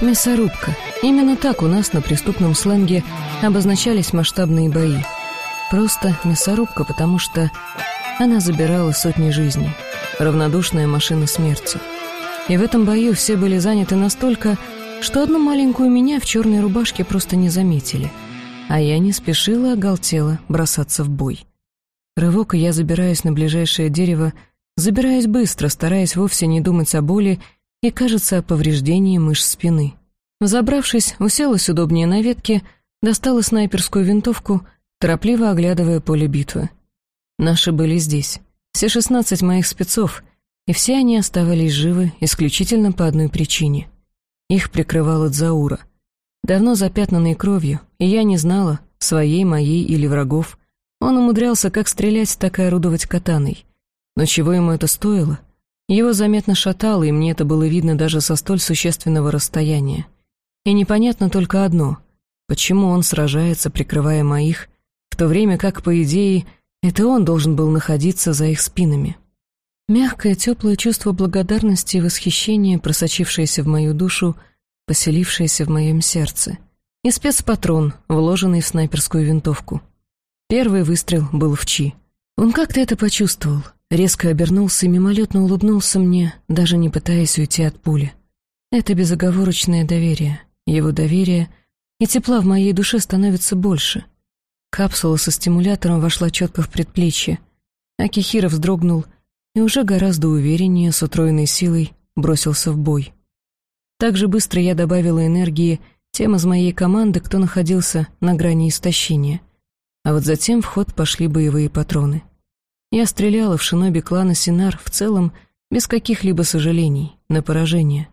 Мясорубка. Именно так у нас на преступном сленге обозначались масштабные бои. Просто мясорубка, потому что она забирала сотни жизней. Равнодушная машина смерти. И в этом бою все были заняты настолько, что одну маленькую меня в черной рубашке просто не заметили. А я не спешила, оголтела бросаться в бой. Рывок, и я забираюсь на ближайшее дерево, забираюсь быстро, стараясь вовсе не думать о боли и, кажется, о повреждении мышц спины. Забравшись, уселась удобнее на ветке, достала снайперскую винтовку, торопливо оглядывая поле битвы. Наши были здесь, все шестнадцать моих спецов, и все они оставались живы исключительно по одной причине. Их прикрывал Дзаура. Давно запятнанный кровью, и я не знала, своей, моей или врагов, он умудрялся как стрелять, так и орудовать катаной. Но чего ему это стоило? Его заметно шатало, и мне это было видно даже со столь существенного расстояния. И непонятно только одно — почему он сражается, прикрывая моих, в то время как, по идее, это он должен был находиться за их спинами. Мягкое, теплое чувство благодарности и восхищения, просочившееся в мою душу, поселившееся в моем сердце. И спецпатрон, вложенный в снайперскую винтовку. Первый выстрел был в Чи. Он как-то это почувствовал, резко обернулся и мимолетно улыбнулся мне, даже не пытаясь уйти от пули. Это безоговорочное доверие, его доверие, и тепла в моей душе становится больше. Капсула со стимулятором вошла четко в предплечье. Акихира вздрогнул и уже гораздо увереннее, с утроенной силой, бросился в бой. Так же быстро я добавила энергии тем из моей команды, кто находился на грани истощения. А вот затем в ход пошли боевые патроны. Я стреляла в шиноби клана Синар в целом без каких-либо сожалений, на поражение.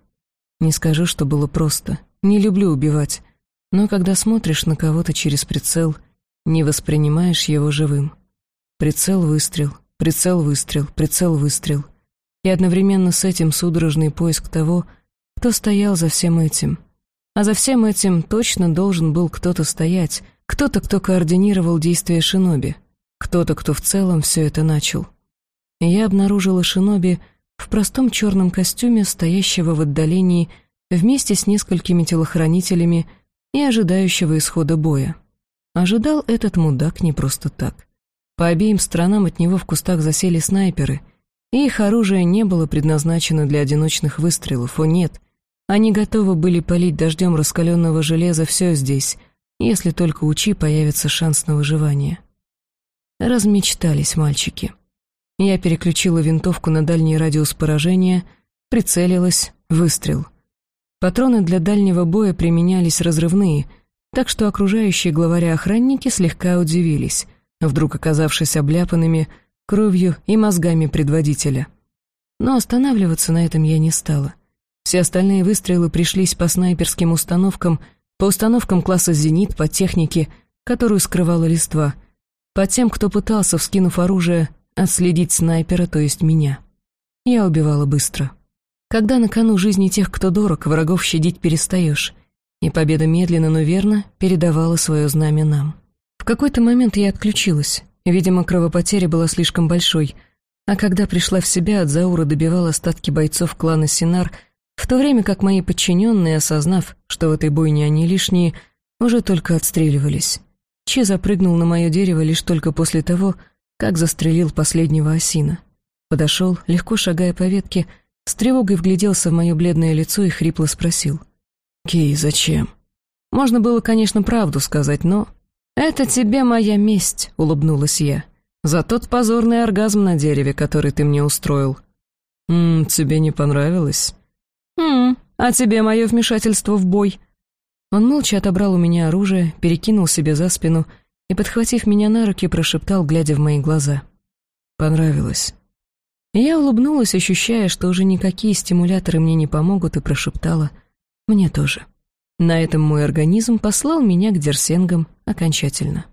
Не скажу, что было просто. Не люблю убивать. Но когда смотришь на кого-то через прицел, не воспринимаешь его живым. Прицел-выстрел, Прицел-выстрел, прицел-выстрел. И одновременно с этим судорожный поиск того, кто стоял за всем этим. А за всем этим точно должен был кто-то стоять, кто-то, кто координировал действия Шиноби, кто-то, кто в целом все это начал. Я обнаружила Шиноби в простом черном костюме, стоящего в отдалении вместе с несколькими телохранителями и ожидающего исхода боя. Ожидал этот мудак не просто так. По обеим сторонам от него в кустах засели снайперы, и их оружие не было предназначено для одиночных выстрелов, о нет. Они готовы были полить дождем раскаленного железа все здесь, если только у Чи появится шанс на выживание. Размечтались мальчики. Я переключила винтовку на дальний радиус поражения, прицелилась, выстрел. Патроны для дальнего боя применялись разрывные, так что окружающие главаря-охранники слегка удивились — вдруг оказавшись обляпанными кровью и мозгами предводителя. Но останавливаться на этом я не стала. Все остальные выстрелы пришлись по снайперским установкам, по установкам класса «Зенит», по технике, которую скрывала листва, по тем, кто пытался, вскинув оружие, отследить снайпера, то есть меня. Я убивала быстро. Когда на кону жизни тех, кто дорог, врагов щадить перестаешь, и победа медленно, но верно передавала свое знамя нам. В какой-то момент я отключилась. Видимо, кровопотеря была слишком большой. А когда пришла в себя, от Заура добивал остатки бойцов клана Синар, в то время как мои подчиненные, осознав, что в этой бойне они лишние, уже только отстреливались. Че запрыгнул на мое дерево лишь только после того, как застрелил последнего осина. Подошел, легко шагая по ветке, с тревогой вгляделся в мое бледное лицо и хрипло спросил. «Кей, зачем?» Можно было, конечно, правду сказать, но «Это тебе моя месть», — улыбнулась я. «За тот позорный оргазм на дереве, который ты мне устроил». «Ммм, тебе не понравилось?» «Ммм, а тебе мое вмешательство в бой?» Он молча отобрал у меня оружие, перекинул себе за спину и, подхватив меня на руки, прошептал, глядя в мои глаза. «Понравилось». Я улыбнулась, ощущая, что уже никакие стимуляторы мне не помогут, и прошептала «Мне тоже». На этом мой организм послал меня к дерсенгам окончательно.